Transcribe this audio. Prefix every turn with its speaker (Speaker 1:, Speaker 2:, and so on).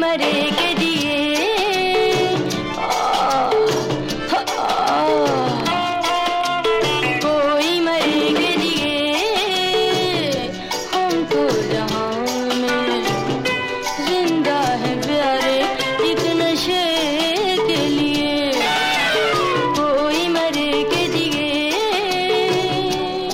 Speaker 1: Marie.